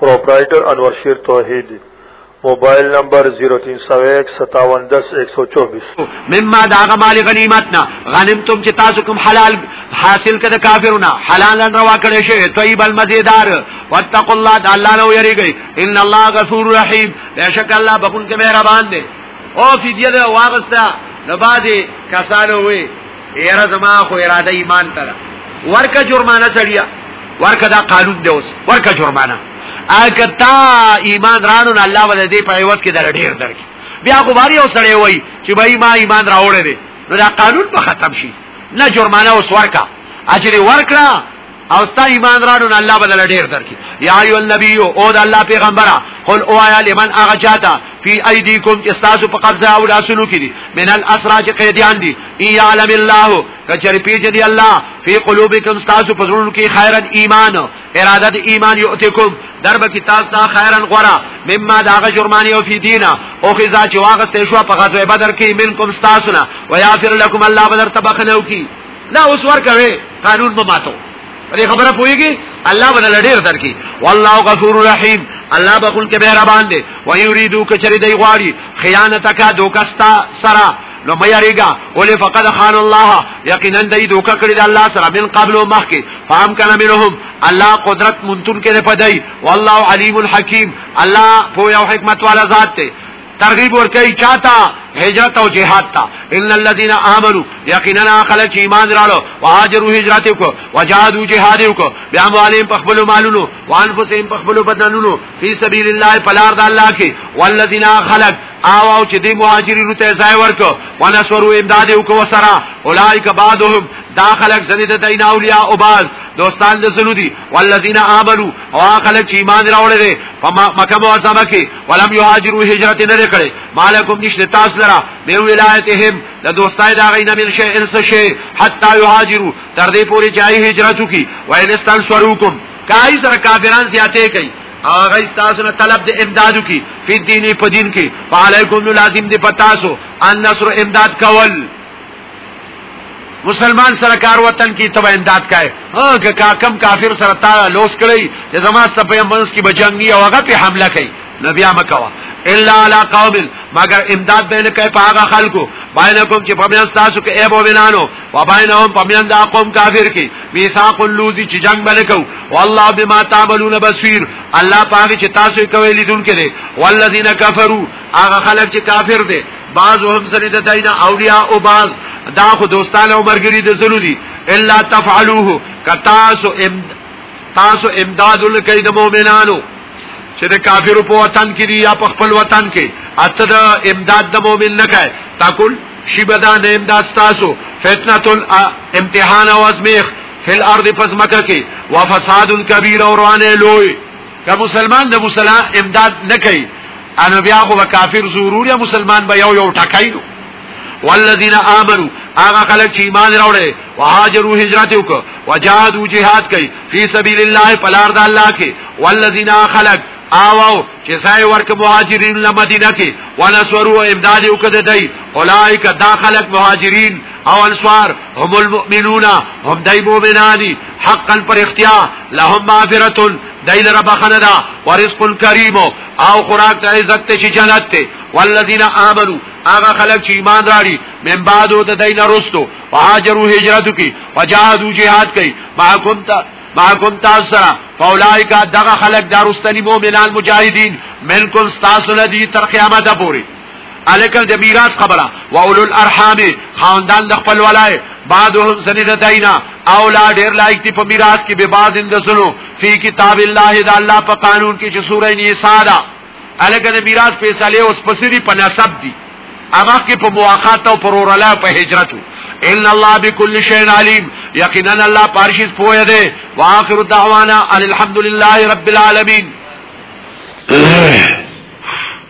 پروپرائیٹر انور شیر توحید موبایل نمبر 03015710124 مما داغه مال غنیمتنا غنیمتم چې تاسو کوم حلال حاصل کړه کافرونه حلالا روا کړی شی طیب المزیدار واتقوا الله د الله نو یریږي ان الله غفور رحیم بشک الله بخون کې مهربان دی او فدیه واغستا نو باندې کسانو وی یاره زما خو اراده ایمان ته ده ورکه جرمانه سړیا ورکه دا قانون دی اوس ورکه جرمانه اګه تا ایمان رانو نه الله ولې دې په ایوت کې در ډیر درک بیا خو باری او سړی وای چې بای ما ایمان راوړې دې نو دا قانون په ختم شي نه جرمانه اوس ورکه اجر ورکړه او ستا ایمان راړو نه الله بدل ډیر درکې یا ایو النبی او د الله پیغمبره قل او یا لمن اغه چاته فی ایدیکم استاسو په قبضه او لاسونو کې دي من الاسرا چې قیدیان دي ای علم الله کچری پیج دی الله فی قلوبکم استاسو په زړونو کې خیرن ایمان اراده د ایمان یؤتکم درب کی تاسو ته خیرن غورا مما داغه جرمانی او فی دینا او خزا چې واغسته شو په غزوه بدر کې منکم استاسو نه ویافر لكم الله بدر تبخنو کی لا اوس ورکوي قانون به ماتو دې خبره پويږي الله بنا لډیر درکې والله غفور رحیم الله بخل کې به ربان دي و یریدو کچری دی غواړي خیانتک دوکستا سرا نو مېریګا ولې فقد خان الله یقینا دی دوکا کړی د الله سره من قبل او مخکې فهم کنه منهم الله قدرت منتون کې نه پدای والله علیم الحکیم الله په یو حکمت والا ذات ته ترغیب ورکړي چاته هجرت او جهاد ته ان الذين امنوا یقینا خلک ایمان راړو وهاجروا هجرت کو وجاهدوا جهاد کو بیا مالهم په خپل مالونو وانفسهم په خپل بدنونو فی سبیل الله فلار د الله کې والذین خلق او او چې دی مهاجرینو ته ځای ورکو ونسورو امداد او کو سرا اولایک بعضهم دا خلق زنی د دین اولیاء او باز دوستان د زلودی والذین آمنو او خلق چې ایمان راوړل دي په مکه معظمه کې ولم يهاجروا هجرت نه کړي مالکم نشته تاسو لرا به ولایتهم د دوستای دا غینه من شي انس شي حتا يهاجروا تر دې پوری جای هجرت کی وایل استان سروکم کای سره کافران زیاته کوي هغه تاسو نه طلب د امدادو کی په دیني په دین کې فعليکم لازم دي پتاسو ان نصر امداد کول مسلمان سره کار وطن کی تبا امداد کای ها که کاکم کافر سره تا لوس کړی چې زما ست په منځ کې بجنګي او هغه په حمله کوي نبي امکوا الا علی قوم مگر امداد به نه کوي په هغه خلکو باندې کوم چې په میاں تاسو کې ایبو وینانو و باندې په میاں دا قوم کافر کې میثاق اللوزی چې جنگ باندې کو والله بما تعملون بصیر الله پاک چې تاسو کوي لیدون کړي والذین کفروا هغه خلک چې کافر دي بعض هم سره د دینه اولیاء او بعض دا خو دوستان او مرګری د زلو دي الا تفعلوه کتاسو ام تاسو امداد لکې د مؤمنانو چې د کافرو په وطن کې دي یا په خپل وطن کې اته د امداد د مؤمن نه کوي تاکل شی بدان امداد تاسو فتنه امتحان او ازمیخ فل ارض پس مکه کې وفساد کبیر او روانه لوی که مسلمان د مسلمان امداد نه کوي انو بیا خو کافر ضرور یا مسلمان به یو یو ټکای نو والذین آمنوا هغه خلک چې ایمان راوړل او هاجروا هجرت وکړه وجاهدوا جهاد کوي فی سبیل الله پلار د الله کې والذین خلق آواو چې سای ورک مهاجرین له مدینه کې ونسورو امداد وکړه دای اولایک دا خلق مهاجرین او انصار هم المؤمنون هم دای مؤمنانی حقا پر اختیار لهم مغفرۃ دای لرب خندا ورزق کریم او خوراک ته عزت ته چې جنت ته والذین آمنو هغه خلک چې ایمان راړي من بعد او د دین رستو وهاجروا هجرت کی وجاهدوا جهاد کی ما كنت ما كنت اسرا فاولائک دغه خلک دارستنی مؤمنان مجاهدین منکم استاسو لدی تر قیامت پوری الکل د میراث خبره واولو الارحام خاندان د خپل ولای بعضهم سنی د داینا اولا ډیر لایق دی په میراث کې به بعض اند سنو فی کتاب الله د الله په قانون کې چې سورې نساء دا الکه د میراث په صالح اوس پسری په نسب دی اما کې په مواخات او پروراله په هجرتو ان الله بكل شيء عليم یقینا الله پارشیز پوهه دی واخر دعوانا الحمدلله رب العالمین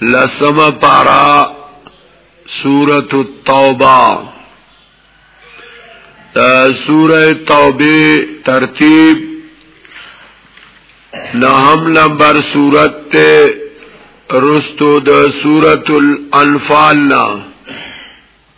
لسم پارا سورة التوبہ دا سورة توبہ ترتیب نهم لمبر سورت تے رستو دا سورة الانفال نا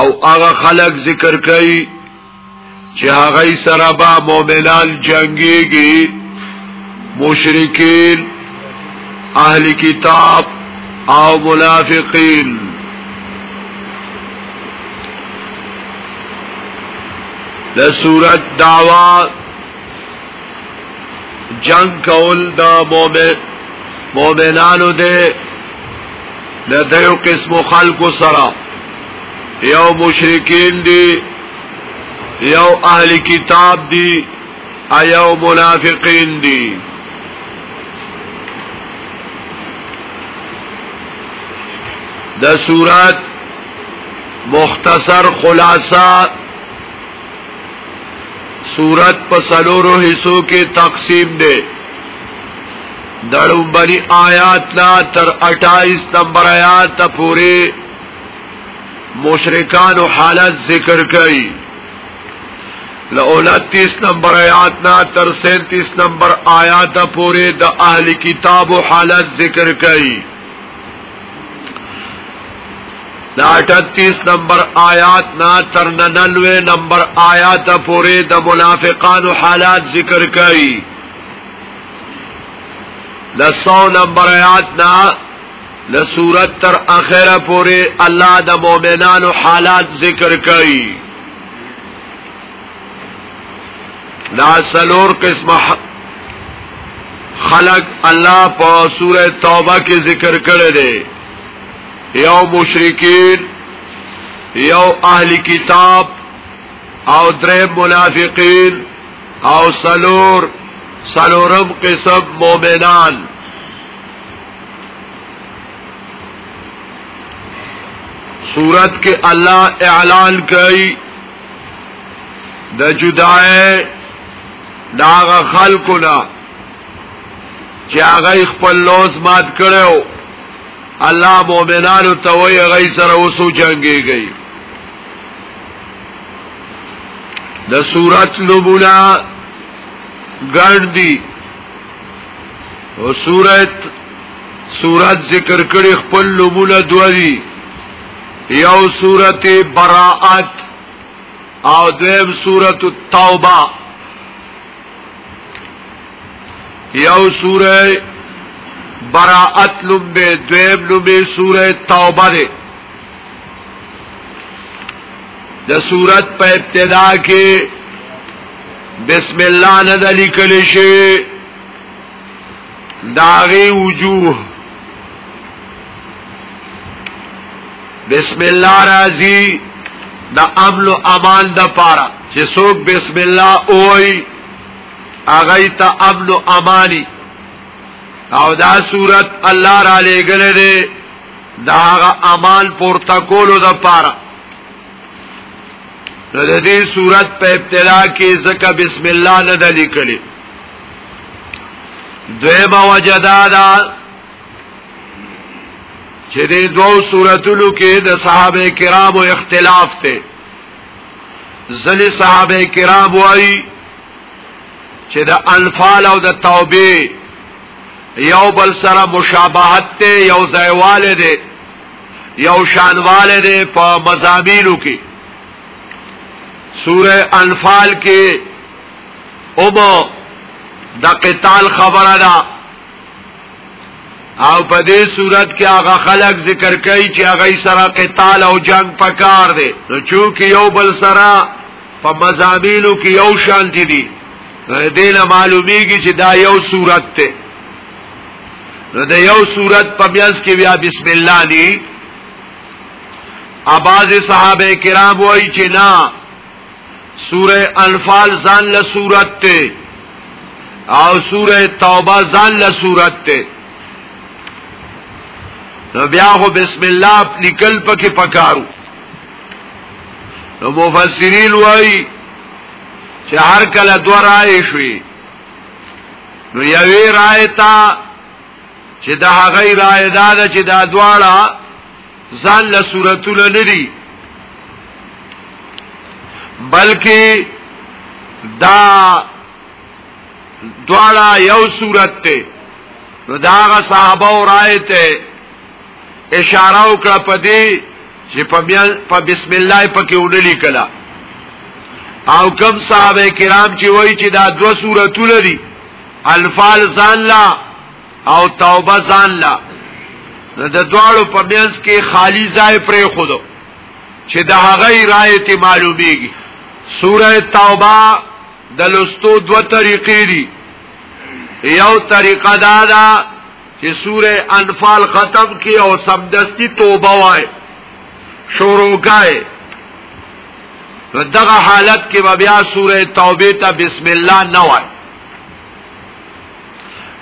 او هغه خلق ذکر کوي چې هغه سره به مؤمنان جنگيږي مشرکین اهل کتاب او منافقین د صورت دعوا جنگ کول دا مومن مومنانو دے دا دیو قسم خلقو سرا یو مشرکین دی یو اهل کتاب دی ایو منافقین دی دا سورت مختصر خلاصات صورت په سلورو حصو کې تقسیم دی دړم بری آیات لا تر 28 نمبر آیات پورې مشرکان او حالت ذکر کړي ل 29 نمبر آیات نا تر 37 نمبر آیات پورې د اهل کتاب او حالت ذکر کړي دا 38 نمبر آیات نا تر 99 نمبر آیات پورې د منافقانو حالات ذکر کړي د 100 نمبر آیات نا د صورت تر اخره پورې الله د مؤمنانو حالات ذکر کړي دا سلور قسم خلق الله په سوره توبه کې ذکر کړی دی یو مشرکین یو اهل کتاب او درې منافقین او سلور سلورم قسم مومنان صورت کې الله اعلان کوي د جدای داغه خلکو نه چې هغه خپل لوز مات کړو الله مؤمنانو ته وی غي سره وسو جنگي گئی د صورت نمونه ګڼ دي او صورت صورت ذکر کړي خپل نمونه دوی یو سورت براءت او دویم سورت التوبه یو سوره براءت لمبه دویم لمبه سوره توبه ده د سورت په ابتدا کې بسم الله نه د لیکل شي داغي وجوه بسم الله راضی د امن او امان د پاره چې څوک بسم الله اوئی اغه ته امن او امانی او دا صورت الله را لېګل دی دا هغه امان پورته کولو د پاره د دې صورت په ابتدا کې ځکه بسم الله نه د لیکلي دوی با وجدا دا چې دې دوو صورتونو کې د صحابه کرامو اختلاف ته ځلې صحابه کرام وایي چې د انفال او د توبه یو بل سره مشابهت ته یو ځایواله ده یو شانواله ده په مزامینو کې سوره انفال کې او بو د قتال خبره ده او په دې صورت کې هغه خلک ذکر کوي چې هغه سره قتال او جنگ پکار دي نو چونکی یو بل سره په مزامینو کې یو شان دي دې نه معلومیږي چې دا یو صورت ته نو د یو صورت په بیاس کې بیا بسم الله دی اباز صحابه کرام وای چې نه سوره انفال ځان له صورت ته او سوره توبه ځان له صورت ته نو بیا خو بسم الله لیکل پکې پکارو نو مفسرین وایي چې هر کله دوه رائے شوي نو یوې رائے ته چې دا هغه رائے دا چې دا دواړه ځان له صورتونه ندي بلکې دا دواړه یو صورت ته نو داغه صحابه او رائے ته اشاره وکړه په دې چې په بسم الله پکې وډلی کلا او کم صحابه کرام چې وایي چې دا دو صورتونه دي الفال ځان لا او توبه ځان لا د دواړو په بیانس کې خالی ځای پرې خودو چې د هغه رایت معلومیږي سوره توبه د لستو دو طریقې دي یو طریقه دا ده چې سوره انفال ختم کې او سمدستی توبه وای شروع کای دغه حالت کې بیا سوره توبه ته بسم الله نه وای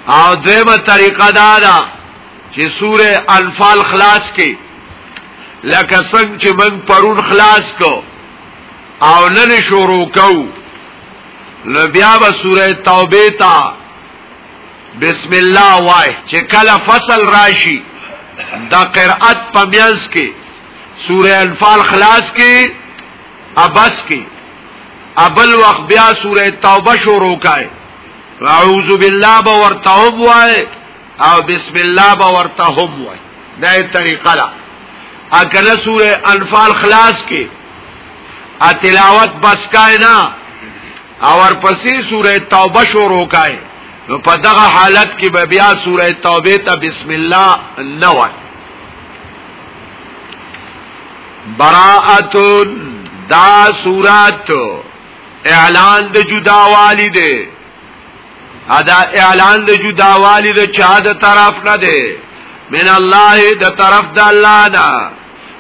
او دیمه طریقه دا ده چې سوره انفال خلاص کې لکه څنګه چې من پرون خلاص کو او نن شروع کو نو بیا به سوره توبه تا بسم الله وای چې کله فصل راشي د قرأت په میز کې سوره انفال خلاص کې ابس کی ابل وقت بیا سوره توبه شروع کای اعوذ بالله باور توب وای او بسم الله باور توب وای دا طریقه ده اکله سوره انفال خلاص کې ا تلاوت بس کای نه او ورپسې سوره توبه شروع کای نو په دغه حالت کې به بیا سوره توبه ته بسم الله نه وای براءتون دا صورت اعلان د جداوالی دی ادا اعلان د جداوالی د چا د طرف نه دی من الله د طرف د الله نه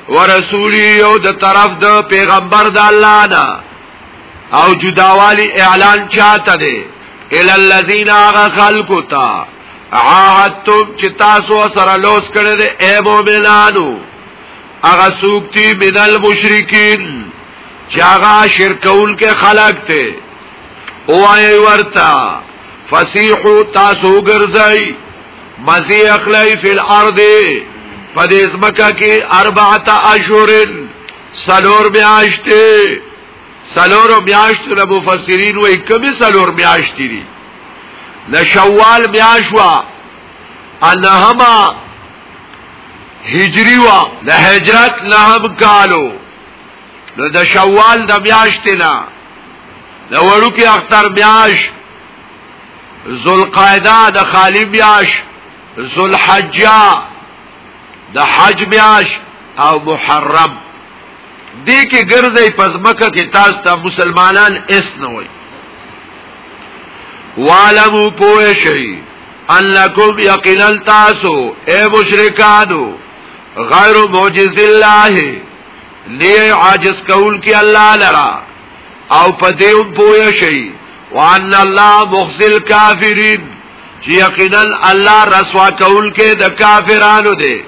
ورسولی او د طرف د پیغمبر د الله نه او جداوالی اعلان چاته دی ال الذین اغه خلقو تا عاهدتم چې تاسو سره لوس کړی دی اے مومنانو هغه څوک چې من المشرکین چې هغه شرکول کې خلق ته اوای ورتا فسیحو تاسو ګرځي مزي اخلي فی الارض پدې اسمکا کې اربعه اشهرن سلور میاشتې سلور میاشت له مفسرین وې کمی سلور میاشت دي د شوال میاشوا انهما هجری وا د هجرت نه هم کالو نو د شوال د میاشتې نه د وړو کې اختر میاش ذوالقعده د خالی میاش ذوالحجه د حج میاش او محرم دې کې ګرځي پزمکه کې تاسو ته مسلمانان اس نه وي والمو پوه شئ انکم یقینا تاسو اے مشرکانو غیر معجز الله نه عاجز کول کی الله لرا او پدیو پوی شي وان الله مخزل کافرین چې یقینا الله رسوا کول کې د کافرانو دی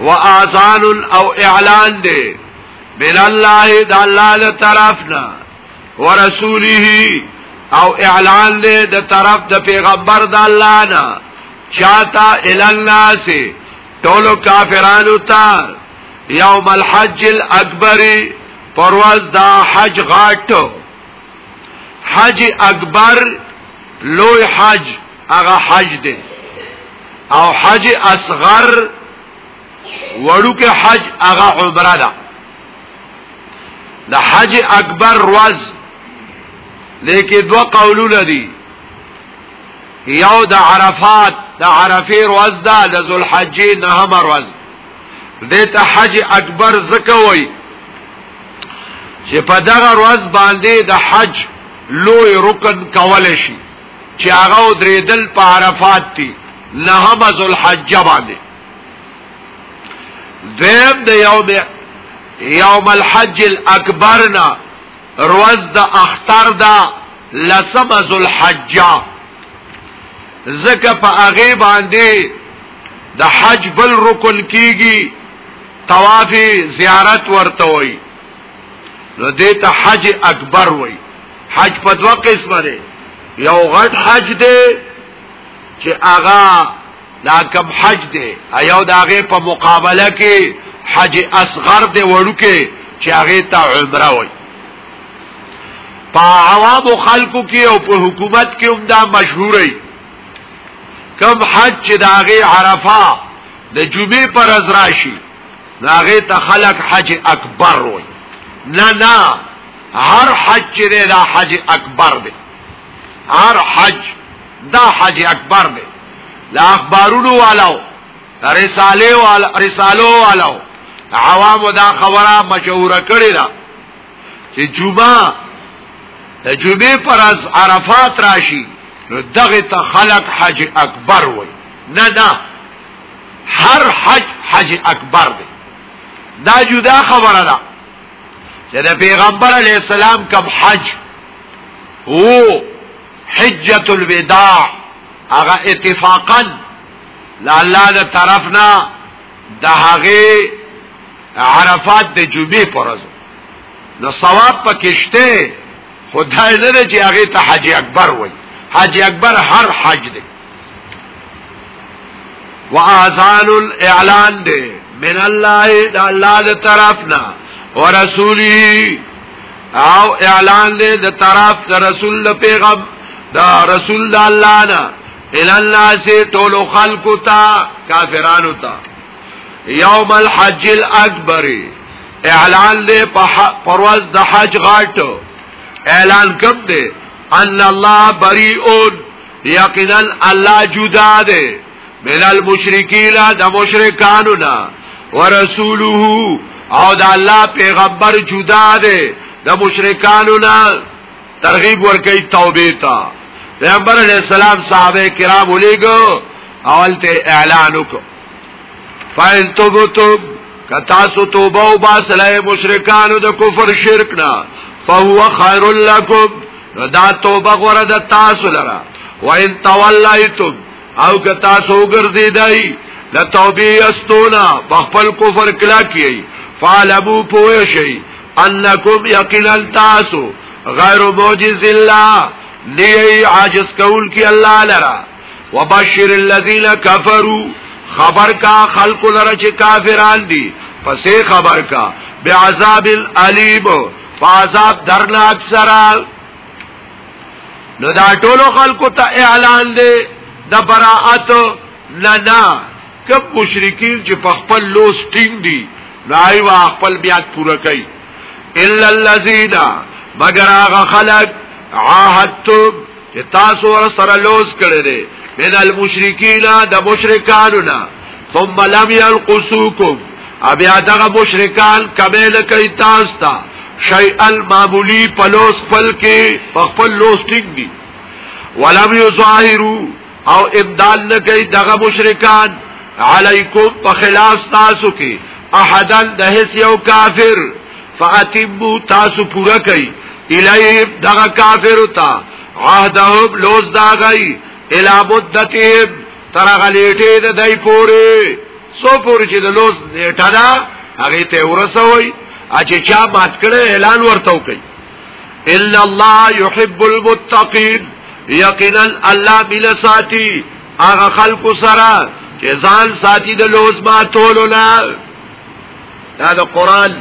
واذان او اعلان دی بل الله د الله له طرفنا ورسوله او اعلان دې د طرف د پیغمبر د الله نه چاته ال الناس ټولو کافرانو ته یوم الحج الاکبر پرواز دا حج غاټ حج اکبر لوی حج هغه حج دی او حج اصغر وړوکه حج هغه عمره ده د حج اکبر روز لیکي دو قولونه دي یو د عرفات د عرفه روز ده د ذوالحجې نه هم روز دته حج اکبر زکوي چې په دغه روز باندې د حج لوی رکن کول شي چې هغه درېدل په عرفات دي نه هم ذوالحجې باندې دویم د یوم یوم الحج الاکبر نا روز د اختر دا لسم ذوالحج زکه په هغه باندې د حج بل رکن کیږي طواف زیارت ورته وي نو دې ته حج اکبر وي حج په دوه قسمه دی یو غټ حج دی چې هغه دا کم حج دی ایو دا غي په مقابله کې حج اصغر دی وړوکه چې هغه ته عمره وای په عوام خلکو کې او په حکومت کې هم دا مشهوري کم حج چې دا غي عرفه د جمعې پر از راشي دا غي ته خلک حج اکبر وای نه نه هر حج چې دا حج اکبر دی هر حج دا حاجی اکبر دی دا اخبارونو والاو رساله والا رسالو والاو عوامو دا خبره مشهوره کړی دا چې جمعه د جمعې پر از عرفات راشي نو دغه ته خلق حج اکبر وای نه نه هر حج حج اکبر دی دا جدا خبره ده چې د پیغمبر علی السلام کوم حج وو حجت الوداع هغه اتفاقا لاله د طرفنا د هغه عرفات د جمعې پرځ نو ثواب پکشته خدای نه چې هغه ته حج اکبر وای حج اکبر هر حج دی واذان الاعلان دے من الله د الله د طرفنا ورسوله او اعلان دے د طرف د رسول د پیغام د رسول د الله نه ال الله سے ټول خلق تا کافرانو تا یوم الحج الاکبر اعلان دے پرواز د حج غاټ اعلان کوم دے ان الله بریئون یقینا الله جدا ده من المشرکین د مشرکانو نه ورسوله او د الله پیغمبر جدا ده د مشرکانو نه ترغیب ورکړي توبه ته پیغمبر علیہ السلام صحابه کرام ولېګو اولته اعلان وکړ فاین توبو توب کتاسو توبه او باسلای مشرکانو د کفر شرک نه فهو خیر لکم نو دا توبه غره د تاسو لره وان تولایتم او که تاسو وګرځیدای د توبې استونا په خپل کفر کلا کیي فعلمو پوه شي انکم یقینا تاسو غیر معجز الله دی عاجز کول کی الله لرا وبشر الذين كفروا خبر کا خلق لره چې کافران دي پسې خبر کا بعذاب الالم فعذاب درناک سره نو دا ټولو خلکو ته اعلان دی د براءت نه نه کب مشرکین چې په خپل لوس ټینګ دي راي وا خپل بیا پوره کوي الا الذين مگر هغه خلک عاهدتم چې تاسو ور سره لوز کړی دی من المشرکین د مشرکانو نه ثم لم يلقسوکم ابیا دغه مشرکان کمه نه کوي تاسو ته شیء المعمولی پلوس پل کې خپل لوز ټیک دی ولم یظاهروا او امداد نه کوي دغه مشرکان علیکم په خلاف تاسو کې احدن د هیڅ یو کافر فاتمو تاسو پورا کوي الیهم دغه کافر تا عهدهم لوز دا غي الی مدتهم تر غلیټه د دای پوري سو پوري چې د لوز نیټه دا هغه ته ورسوي اچې چا مات کړي اعلان ورته وکړي الا الله يحب المتقين یقینا الله بلا ساتي هغه خلق سره چې ځان ساتي د لوز ما تولو نه دا د قران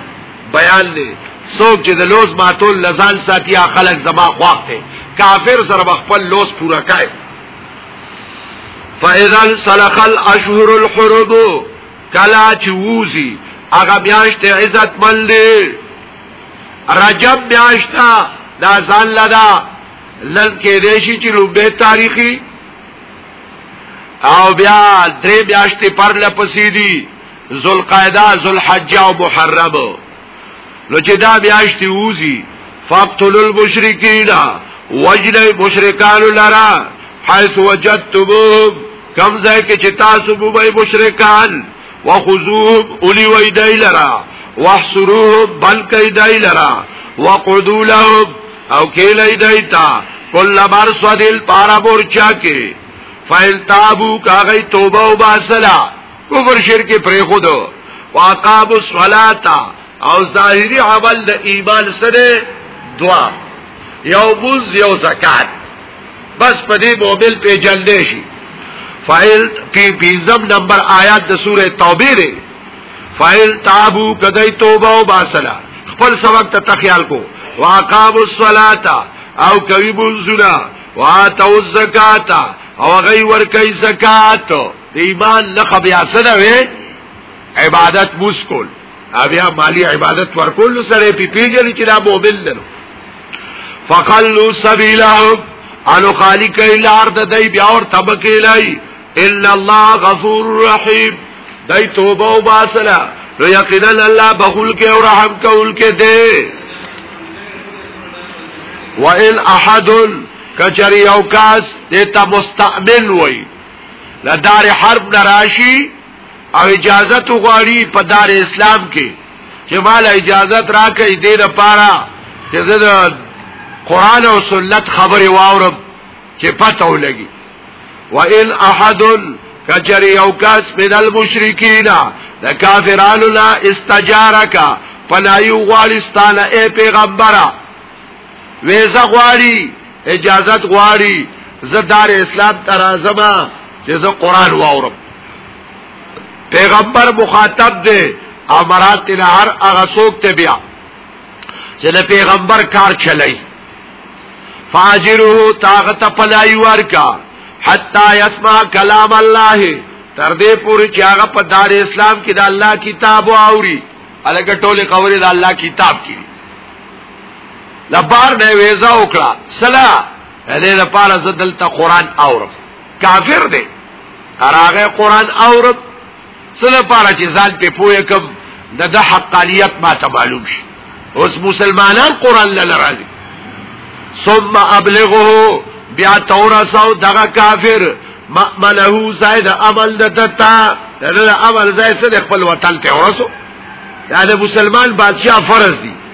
بیان دی څوک چې د لوز ما تول لزان ساتي هغه خلق زما خواخ دی کافر سره خپل لوز پورا کوي فاذا سلخ الاشهر الحرب کلا چوزی اغا بیاشت عزت مل دی رجب میاشتا دا ځان لدا لن کې دیشي چې لوبه تاریخي او بیا درې میاشتې پر لپسې دي ذوالقعده ذوالحجه او محرم نو چې دا میاشتې ووزي فقتل المشرکین وجل مشرکان لرا حيث وجدتموهم کم ځای کې چې تاسو به مشرکان وخذوه اولی وی دای لرا وحصروه بلکی دای لرا وقعدو لهم او کیلی دای تا کل بار سودل پارا بورچا کی فیل تابو کاغی توبه و باسلا کفر شرک پریخودو واقاب الصلاة او ظاهری عمل د ایمان سره دوا یو بوز یو زکات بس په دې موبل په جلدې شي فایل پی بیزم نمبر آیات د سوره توبه دی فایل تابو کدی توبه او باسلا خپل سبق ته تخیال کو واقام الصلاه او کوي بوزنا واتو الزکات او غي ور کوي زکات ایمان لخ بیا سره وي عبادت مسکول بیا مالی عبادت ورکول سره پی پیجن چې دا مومن دی فقلوا سبيلهم انو خالی کئی لار دا دی بیا اور تبکی لئی الا اللہ غفور رحیم دی توبہ و باسلا نو یقینا اللہ بخول کے اور رحم کول کے دے وَإِنْ أَحَدٌ کچر یو کاس دیتا مستعمل وئی لدار حرب نراشی او اجازه تو غواړي په دار اسلام کې چې مال اجازه راکې دې د پاره چې زه د قران او سنت خبره واورم چې پته ولګي وان احد کجر یو کس من المشرکین د کافرانو لا استجارک پنایو غالستان اے پیغمبره ویزه غواړي اجازت غواړي زه دار اسلام ترازمه چې زه قران واورم پیغمبر مخاطب دی امرات نه هر هغه څوک ته بیا چې د پیغمبر کار چلای فاجره طاقت پلای ورکا حتا يسمع کلام الله تر دې پورې چې هغه په دار اسلام کې د الله کتاب او اوري الګ ټوله قوري د الله کتاب کې لپاره د ویزا وکړه سلا دې لپاره زدل ته قران اورف کافر دی هرغه قران اورف سلا لپاره چې ځان په پوهه کوم د د حقانیت ما ته معلوم شي اوس مسلمانان قران لاله راځي ثم ابلغه بیا تورا سو دغه کافر مأمله زائد عمل دتا دغه عمل زائد خپل وطن ته ورسو دا د مسلمان بادشاہ فرض دی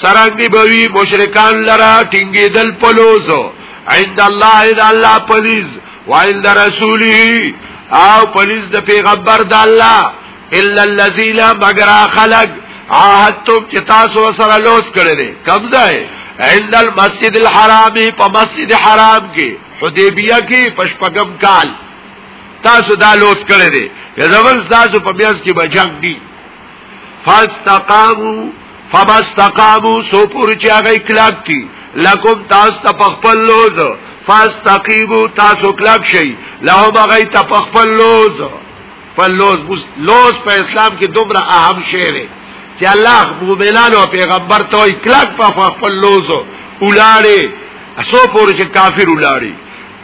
سرک دی بوی مشرکان لرا ټینګی دل پلوزو عند الله اذا الله پلیز وعند رسوله او پلیز د پیغمبر د الله الا الذين مگر خلق عهدتم چې تاسو سره لوس کړل قبضه عند المسجد الحرام په مسجد حرام کې حدیبیه کې پشپغم کال تاسو دا لوس کړی دی زمون تاسو په بیاس کې بجنګ دی فاستقامو فمستقامو سو پوری چی آغای کلاک کی لکم تاس تا پخپل لوز فاستقیمو تاسو کلاک شئی لهم آغای تا پخپل لوز پل لوز لوز په اسلام کې دومره اهم شعر دی چې الله مومنان او پیغمبر ته وي کلک په خپل لوز ولاړې اسو پور چې کافر ولاړې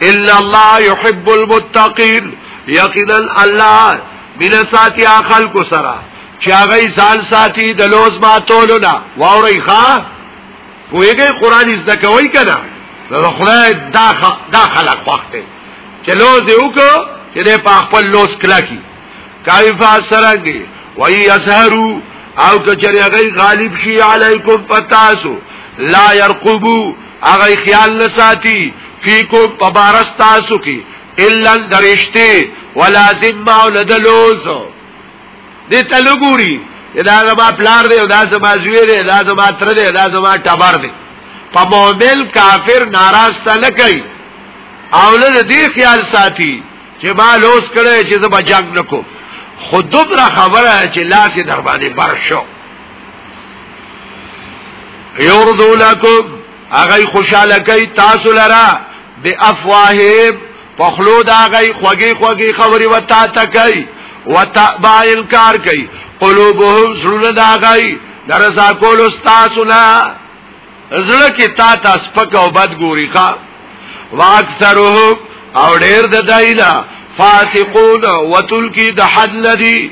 الا الله يحب المتقين یقینا الله مینه ساتي اخل کو سره چې هغه ځان ساتي د لوز ما تولونه واوري ښا کویږي قران زده کوي کنه نو خدای دا دا خلق وخته چې لوز یو کو چې د په خپل لوز کلا کی کای فاسرنګي وای یسهرو او کچری هغه غالب شي علیکم پتاسو لا يرقبو هغه خیال نه ساتي فیکم پبارستاسو کی الا درشته ولازم ما ولدلوز دې تلګوري دا زما پلار دی دا زما زوی دی دا زما تر دی دا زما ټبر دی په مؤمن کافر ناراض ته نه کوي او له دې خیال ساتي چې ما لوس کړی چې زما جنگ نکو خود دومره خبره چې لاس در باندې بر شو یوردو لکم هغه خوشاله کوي تاسو لرا به افواهب پخلو دا غي خوږی خوږی خبري وتا تکي وتبايل کار کوي قلوبهم زړه دا غي درزا کول استاد نه زړه کې تا تاسو پک او بد ګوري ښا واکثرهم او ډېر د دایلا فاسقون وتلکی د حد لدی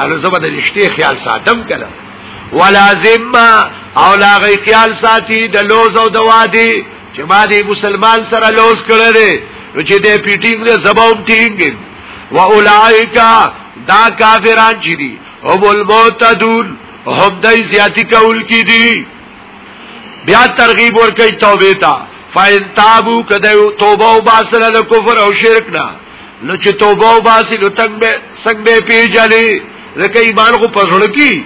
انو زبد رشتي خیال ساتم کله ولازم او لا غي خیال ساتي د لوز او د وادي چې ما دې مسلمان سره لوز کړل دي نو چې دې پیټینګ دې زبوم ټینګ و اولائکا دا کافران چې دي او بول معتدون هم دای زیاتی کول کی دي بیا ترغیب ور کوي توبه تا فاین تابو کده توبه او باسل له کفر او شرک نه نو چې توبه او باسي نو تک به سک به پیجلې لکه ایمان خو پزړ کی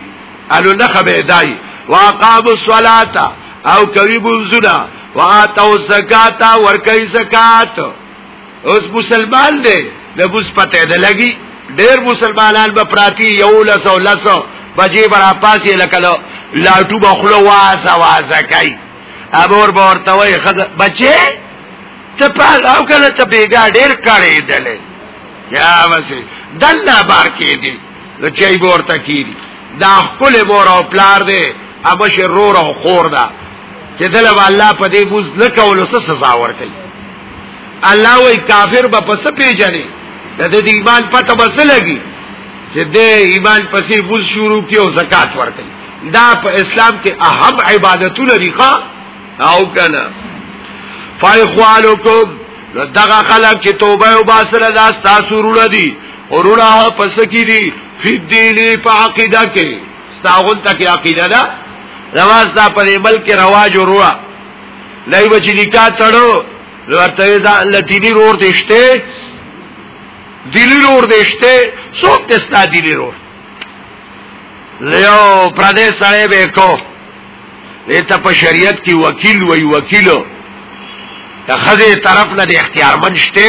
الو نه خبه دای واقام الصلاه او کوي بوزنا واتو زکات ور کوي زکات اوس مسلمان دی د بوس پته ده لګي ډېر مسلمانان به پراتی یو لس او لس بجې برا پاسې لکه لاټو بخلو واسه واسه کوي ابور بورته وای خد بچي ته پال او کنه ته بیګا ډیر کړی دلې یا وسی دلا بار کې دی نو چای بور تا کیری دا خپل بور او پلار دی ابش رور او خور دا چې دله الله په دې بوز نه کول څه سزا ورکړي الله وی کافر به پس پیجنې د دې ایمان پته بس لګي چې د ایمان پسې بوز شروع کیو زکات ورکړي دا په اسلام کې اهم عبادتونه لري او کنه فایخوالکم نو دغه خلک چې توبه او باسره دا تاسو رونه دي ورونه پس کې دي فی دینی په عقیده کې تاغون تک عقیده دا رواز دا په عمل کې رواج وروا لای بچ نکاح تړو ورته دا لټینی رور دشته دلی رور دشته څوک تستا دلی رور لیو پردیس سره به کو دیتا په شریعت کی وکیل وی وکیلو دا خزه طرف نه د اختیار منشته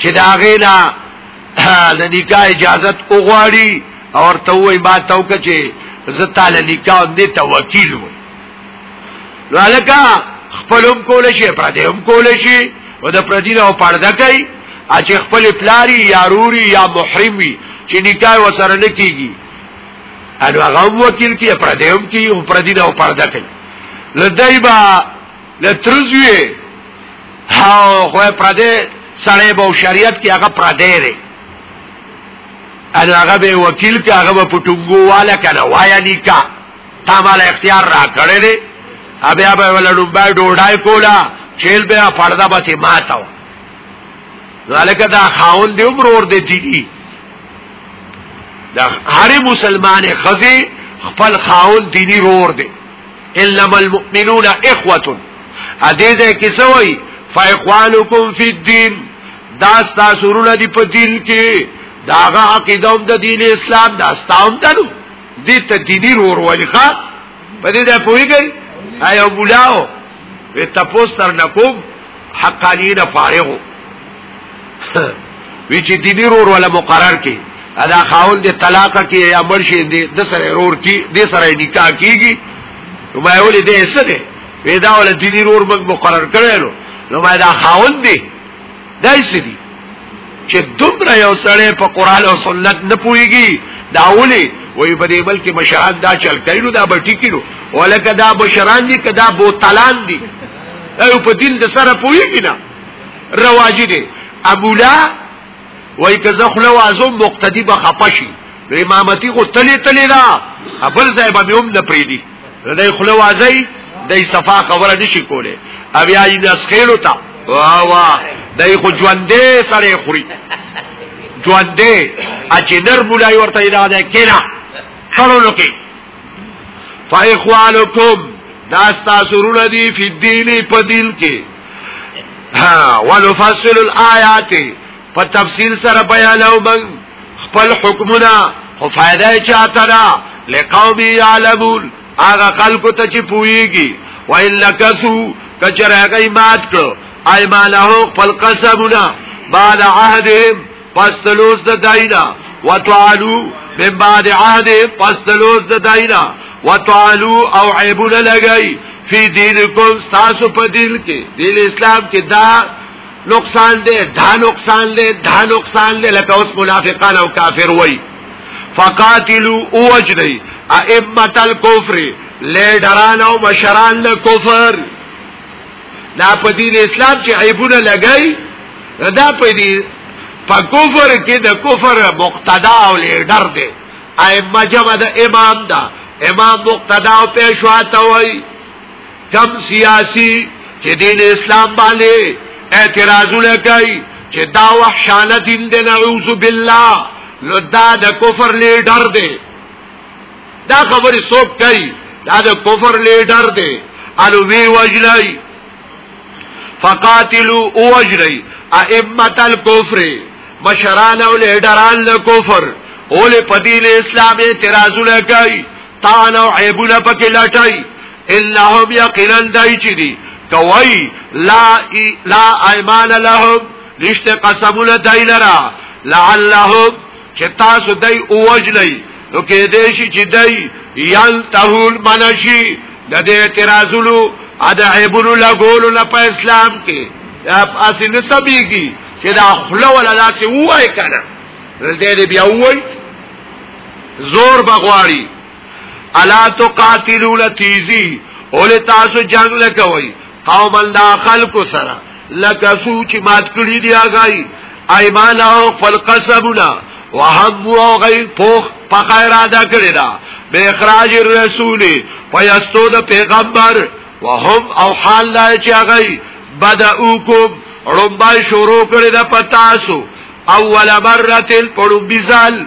چې دا غینا د نکاح اجازت وغواړي او ته وای با تو کچه زتا له نکاح دې ته وکیل وای نو الکا خپلوم کول شي پردیوم کول شي او د پردی نه پرده کوي چې خپل پلاری یا روري یا محرمي چې نکاح وسره نه کیږي انو هغه وکیل کې پر دې هم کې او پر دې دا پر دا کې لدایبا لترزوی هاو خو پر دې سړی به شریعت کې هغه پر دې لري ان هغه به وکیل کې هغه په ټنګو والا کنه وایا نیکا تا مال اختیار را کړی دی ابیا به ولړم به ډوډای کولا چیل به پردا به ماتاو ذالک دا خاون دی عمر ور دی جدي دا هر مسلمان خزي خپل خاون دینی رور دی انما المؤمنون اخوه ا دې ځای کې سوې فاخوانکم فی الدین دا تاسو رونه دی په دین کې داغه عقیده هم د دین اسلام دا ستاوم دلو دې ته دینی رور ولخه په دې ځای پوېږي آیا بولاو وی تپوس تر نکوب حقانی نه فارغو وی چې دینی رور ولا مقرر کی ادا خاون دې طلاق کی یا مرشي دې د سره رور کی دې سره نکاح کیږي نو ما ولې دې سره وی دا ول دینی رور مقرر کړو نو ما دا خاون دې دای څه دي چې دومره یو سړی په قران او سنت نه پويږي دا ولي وای په دې بلکې مشران دا چل کوي نو دا بټی کینو ولکه دا بشران دي کدا بوتلان دي ایو په دین د سره پويږي نه رواجی دي ابو لا وای که زه خلو ازو مقتدی به خپشي امامتی کو تلی تلی دا ابل زایبه میوم نه پریدي د دې خله وازی د صفا خبره نشي کوله او یا د اسخیلو ته وا وا د خو ژوندې سره خوري ژوندې اچې در بولای ورته دا ده کینا کړو نو کې فاخوالکم دا تاسو رونه دي په دین په دین کې ها ونفصل الآیات په تفصیل سره بیانو موږ خپل حکمونه خو فائدہ چاته دا لقوم یعلمون هغه خلکو ته چې پويږي وان لکسو کچره غي مات کړو ايمانه خپل قسمونه بعد عهدهم پس تلوز د داینا وتعالو من بعد عهد پس تلوز د داینا وتعالو او عیبونه لګای فی دینکم تاسو په دین کې دین اسلام کې دا نقصان دے دا نقصان دے دا نقصان دے لکه اوس منافقان او کافر وای فقاتلو اوجدی ائمت الكفر لیډران او مشران له کفر دا په دین اسلام چې عیبونه لګی دا په دې په کفر کې د کفر مقتدا او لیډر دی ائمه جمع د امام دا امام مقتدا او پیشوا ته وای کم سیاسی چې دین اسلام باندې اعتراضونه کوي چې دا وحشانه دین دی نعوذ بالله نو دا د کفر لیډر دی دا خبرې څوک کوي دا د کفر لیډر دی الو وی وجلای فقاتلوا اوجری ائمه الكفر مشران او لیډران له کفر اول پدین اسلام اعتراضونه کوي تان او عیبونه پکې لټای انهم یقینا دای چی دی کوي لا لا ايمان لهم نشته قسمونه دای لرا لعلهم چې تاسو دای اوجلې نو کې دې شي چې دای یلتهون منشي د دې اعتراضونو ادا عیبونو لګولو نه په اسلام کې اسی نه سبيږي چې دا خلو ولا داسې وای کنه دې بیا وای زور بغواړي الا تقاتلون تیزی اولی تاسو جنگ لکوی قوما دا خلق سره لکه سو چې مات کړی دی هغه ایمان او خپل قسمونه وهم او غیر پوخ په خیر ادا کړی دا به اخراج الرسول پیاستو د پیغمبر وهم او حال لا چې هغه بدعوکم ربای شروع کړی دا پتاسو اول مرتل پړو بزال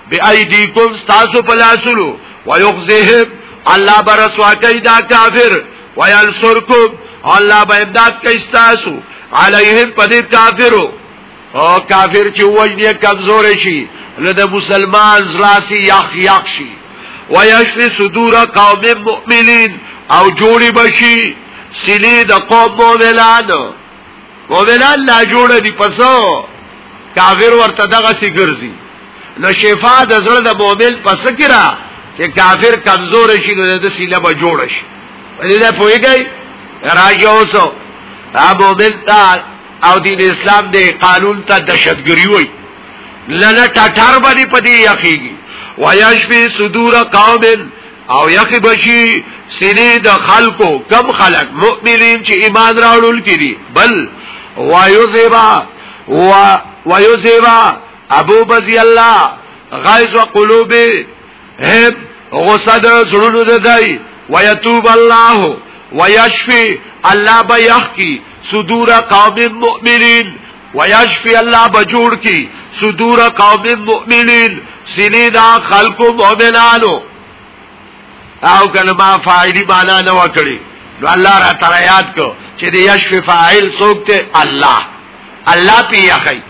بی ایدیکم ستاسو پلاسلو ویخزیهم الله برسوا کئی دا کافر وینصرکم الله به امداد کئی ستاسو علیهم پدی کافرو او کافر چې وجنی کمزور شي نو د مسلمان زلاسی یخ یخ شي ویشفی صدور قوم مؤمنین او جوړی بشي سینې د قوم مؤمنانو او وینا لا جوړ دي پسو کافر ورته دغه سي ګرځي نو شفا د زړه د مؤمن پس کرا چې کافر کمزور شي نو د سیله به جوړ شي دې نه پويږي راځي اوسو ابو بنتا او دین اسلام دې قانون ته دهشتګری وای لنه ټټر باندې پدې یخیږي ويشفي صدور قوم او یخ بشي سینې د خلکو کم خلک مؤمنین چې ایمان راوړل کړي بل وایوزیبا و وایوزیبا ابو بزی الله غیظ قلوب هب غصه د زړونو د دای ویتوب الله ویشفی الله به یحکی صدور قوم مؤمنین ويشفي الله بجوړ کی صدور قوم مؤمنین سینې دا خلق مؤمنانو او کنه ما فاعلی بالا نه وکړي نو الله را تعالی یاد کو چې د یشفی فاعل څوک ته الله الله پیه خی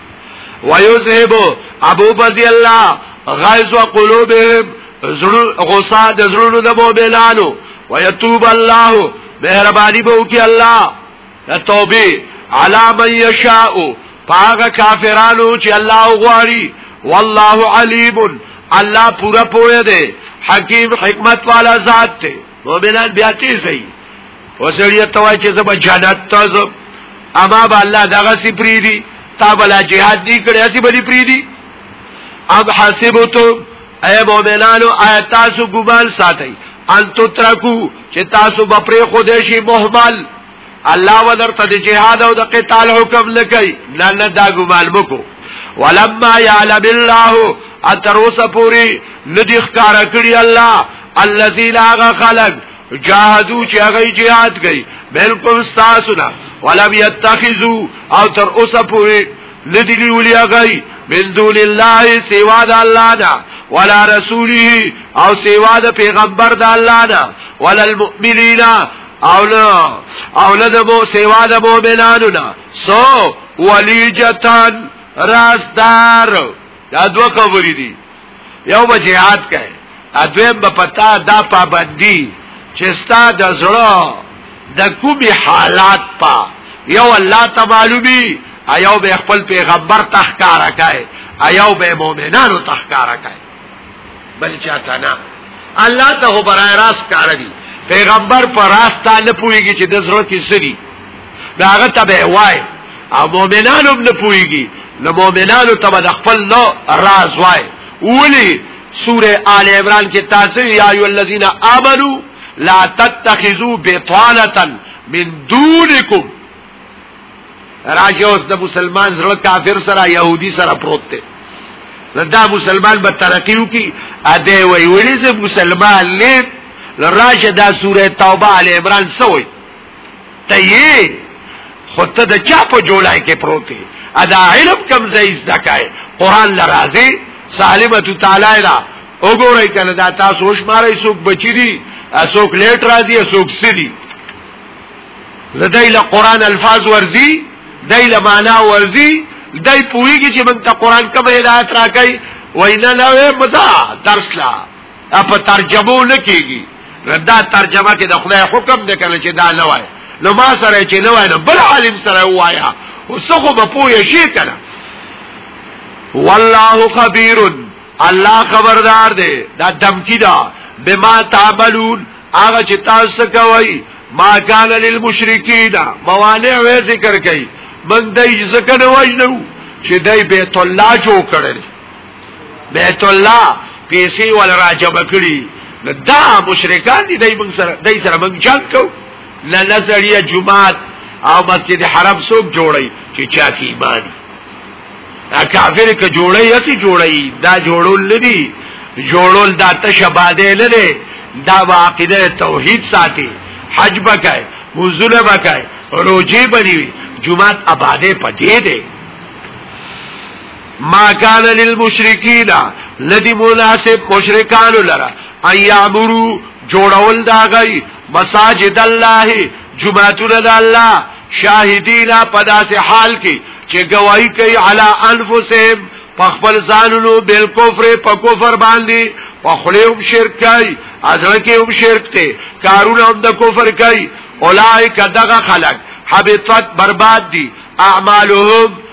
ويذهب ابو بزی الله غیظ قلوبهم زړه غصه د زړونو د مؤمنانو ويتوب الله مهرباني به وکي الله د توبه علی من یشاء پاغه کافرانو چې الله غواړي والله علیم الله پورا پوهه دی حکیم حکمت والا ذات دی مؤمنان بیا تیزي وسړی ته وای چې زما جنت ته زم اما با الله دغه سی پریدي تا بلا جهاد دی کړی اسی بلی پریدي اب حسبتم اے مؤمنانو آیات تاسو ګوبال ساتي ان تترکو چې تاسو به پرې خو دې شي مهمل الله ودرته د جهاد او د قتال حکم لکای نه نه دا ګمال بکو ولما يعلم الله اتروس پوری ندی ښکار کړی الله الذي لا خلق جاهدو چې هغه جهاد کوي بالکل تاسو نه ولم يتخذوا او تر اوسه پوری ندی نیولی اغی من دون الله سوا د الله نه ولا رسوله او سوا د پیغمبر د الله نه ولا المؤمنین او نه او نه د مو سوا د مؤمنانو نه سو ولیجتان رازدار دا دوه قبول دي یو به جهاد کوي ادویم به پتا دا پابندی چې ستا د زړه د کومي حالات پا یو الله ته معلومي ایو به خپل پیغمبر تخکارا کوي ایو به مؤمنانو تخکارا کوي بل چاته نه الله ته برای راست کار دی پیغمبر پر راست نه پويږي چې د ضرورت کې سړي دا هغه تبع وای او مؤمنانو هم نه پويږي نو مؤمنانو ته د خپل نو راز وای ولی سوره آل عمران کې تاسو یا ایو الذین آمنو لا تتخذوا بطانه من دونکم راشه اوس د مسلمان زړه کافر سره يهودي سره پروت دی دا مسلمان به ترقیو کی اده وی ولی زه مسلمان لید راشه دا سوره توبه آل عمران سوی ته یې خو ته د چا په جولای کې پروت یې ادا علم کم زیز دکای قران لرازي سالمه تعالی را وګورئ کنه دا تاسو وش ماري څوک بچی دي څوک لیټ راځي څوک سړي لدای له قران الفاظ ورزي دای له معنا ورزي دای پوریږي چې موږ ته قران کوم هدایت راکړي وینا له مزه درس لا دا په ترجمو نه کیږي دا ترجمه کې د خدای حکم دی کنه چې دا نه وای نو ما سره چې نه وای نو بل عالم سره وایا او څه به پوه شي کنه والله خبير الله خبردار دی دا دمکی دا بما تعملون هغه چې تاسو کوي ما کان للمشرکین موانع و ذکر کوي من دای ځکه نه وای نو چې دای بیت الله جوړ کړل بیت الله پیسې ول راجب کړي دا مشرکان دي دای موږ سره دای سره موږ جنگ کو نه لزړی جمعات او مسجد حرم څوک جوړي چې چا کې ایمان کافر ک جوړي اسی جوړي دا جوړول لدی جوړول دا تشباده لدی دا عقیده توحید ساتي حج بکای وزله بکای روجي بنوي جمعات آباده پدې ده ما کان للمشرکین ندی مناسب مشرکان لرا ان یعبرو جوړول دا غي مساجد الله جمعتون د الله شاهدین په داسې حال کې چې گواہی کوي علی انفسهم په خپل ځانونو بل کفر په کفر باندې په خلیوم شرک کوي ازره کې هم شرک ته کارونه هم د کفر کوي اولائک دغه خلق حبطت برباد دي اعمالهم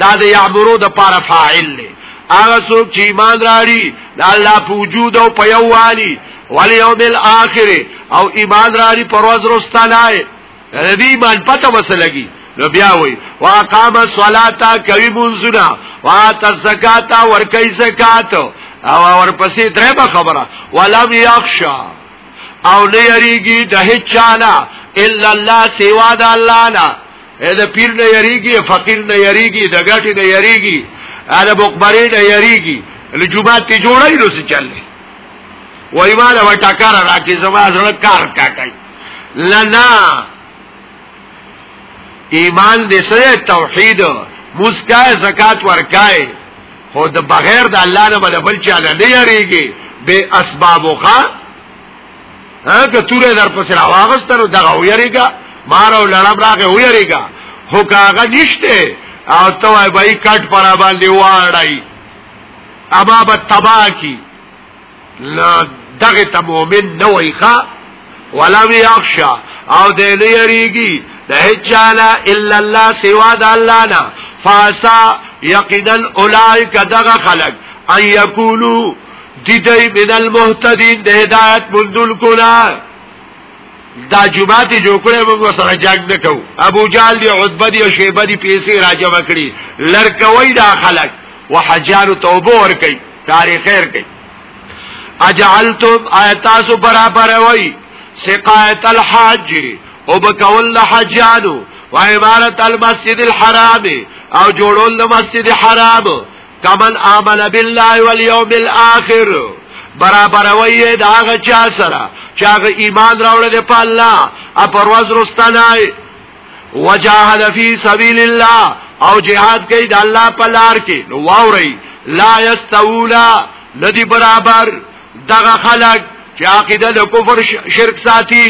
دا د یعبرو د پاره فاعل دی هغه څوک چې ایمان راړي د الله په وجود او په یووالي والیوم الاخر او ایمان راړي پر ورځ رستلای دې باندې پته وسلګي نو بیا وی واقام الصلاتا کوي منزنا وات الزکات ور کوي زکات او ور پسې درېبه خبره ولم یخشا او نه یریږي د هیڅ چاله الا الله سوا د الله نه اې د پیر نه یریږي فقیر نه یریږي د ګټې نه یریږي ا د بوکبرې نه یریږي له جمعات ته جوړای نو څه چل دی وای ما له ټکر راکې زما زړه کار کاټای لنا ایمان دې سره توحید مسکا زکات ورکای خو د بغیر د الله نه بل چا نه یریږي به اسبابو ښا هغه توره در پسې راوغستره دغه ویریګا مار او لړم راغه ویریګا هو کاغه نشته او ته وای بای کټ پر باندې واړای ابا به تبا کی لا دغه ته مؤمن نه وای ښا ولا وی اخشا او دې نه یریږي د هچالا الا الله سوا د الله نه فاسا یقینا اولائک دغه خلق ان یقولو دی دی من المهتدین د هدایت مندل کولا دا جماعت جو کړه موږ سره جنگ نکو ابو جال دی عتبه دی شیبه دی پیسې راجم کړي لړکوي دا خلک وحجار توبه ور کوي تاریخ خیر کوي اجعلتم ایتاسو برابر وای سقایت الحاج او بکول حجانو و عمارت المسجد الحرام او جوړول مسجد حرام کمن آمن بالله والیوم الاخر برابر وی دا هغه چا سره چې هغه ایمان راوړل دی په الله او پر ورځ رستنای وجاهد فی سبیل الله او جهاد کوي د الله په لار کې نو واوري لا یستولا ندی برابر دغه خلق چې عقیده د کفر شرک ساتي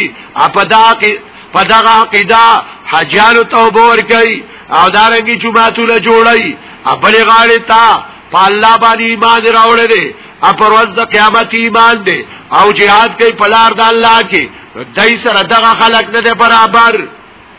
په دغه په دغه عقیده حجانو توبه ور کوي او دارنګي جمعهتونه جوړي خپل غاړي تا په الله باندې ایمان راوړل دي پر ورځ د قیامت ایمان دي او jihad کوي په لار د الله کې دای سره دغه خلق نه برابر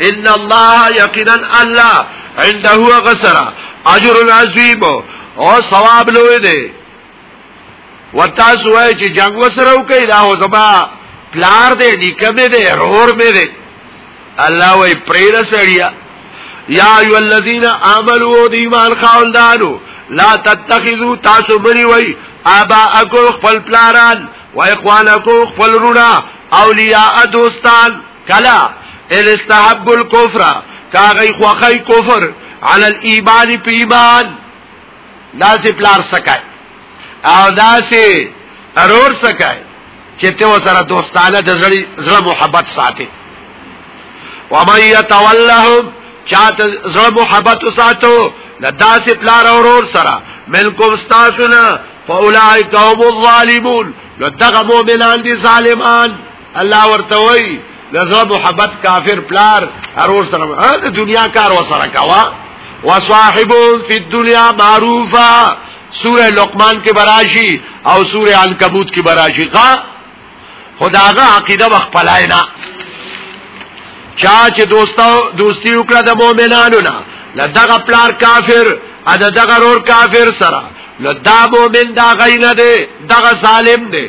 ان الله یقینا الله عنده غسرا اجر العظیم او ثواب لوی دی وتاسو وای چې جنگ وسره وکي دا هو زما پلار دې نیکه مې دې رور مې دې الله وای پریر سړیا یا ایو الذین آمنوا د ایمان خاوندانو لا تتخذوا تاسو بری وای ابا اکو خپل پلاران و اخوانکو خپل رونا اولیاء دوستان کلا الاستحب الكفر کاغی خوخی کفر علی الايمان په ایمان لاسه پلار سکای او داسه ارور سکای چې ته وسره دوستانه د زړی زړه محبت ساتي و من يتولهم چاته زړه محبت ساتو لداسه پلار اورور سره ملکم استاسنا فاولائک هم الظالمون لدغه مؤمنان دي ظالمان الله ورته وای لزو محبت کافر پلار ارور سره د دنیا کار وسره کوا وصاحبو فی الدنیا معروفا سوره لقمان کې براشي او سوره عنکبوت کې براشي کا خداغه عقیده وخپلای نه چا چې دوستو دوستی وکړه د مؤمنانو نه لدغه پلار کافر ا دغه رور کافر سره لدا مؤمن دا غینه دی دغه ظالم دی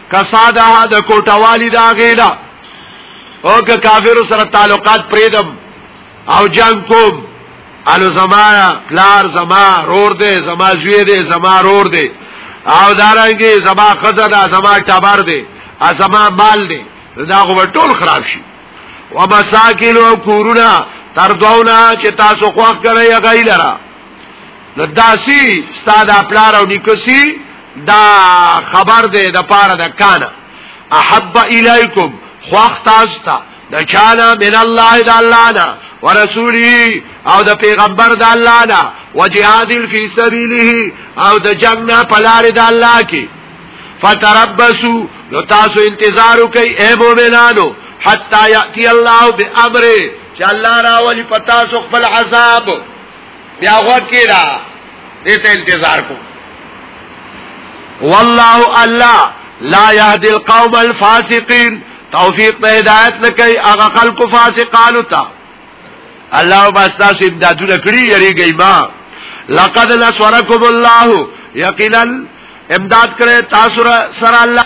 کساده د کوټوالی دا غیلا او که کافر سره تعلقات پریدم او جنگ کوم الو زما پلار زما رور دی زما زوی دی زما رور دی او دارنګي زما خزه دا زما ټبر دی زما مال دی دا غو ټول خراب شي ومساکل او کورونا تر دونا چې تاسو خوښ کړی غیلرا نو داسی ستا دا پلار او نکسی دا خبر دی د پاره د کانا احب الیکم خوخ تاسو ته د چانا من الله د الله نه ورسولی او د پیغمبر د الله نه وجهاد فی سبیله او د جنگ نه پلار د الله کی فتربسو نو تاسو انتظار کوي اے مومنانو حتا یاتی الله بامر چې الله راولي پتا سو خپل عذاب بیا وکیرا دې ته انتظار کو والله الله لا يهدي القوم الفاسقين توفیق ته هدایت لکای هغه خلق فاسقانو ته الله واسطه سي امدادو لکړي یریږي ما لقد نصركم الله یقینا امداد کړي تاسو سره الله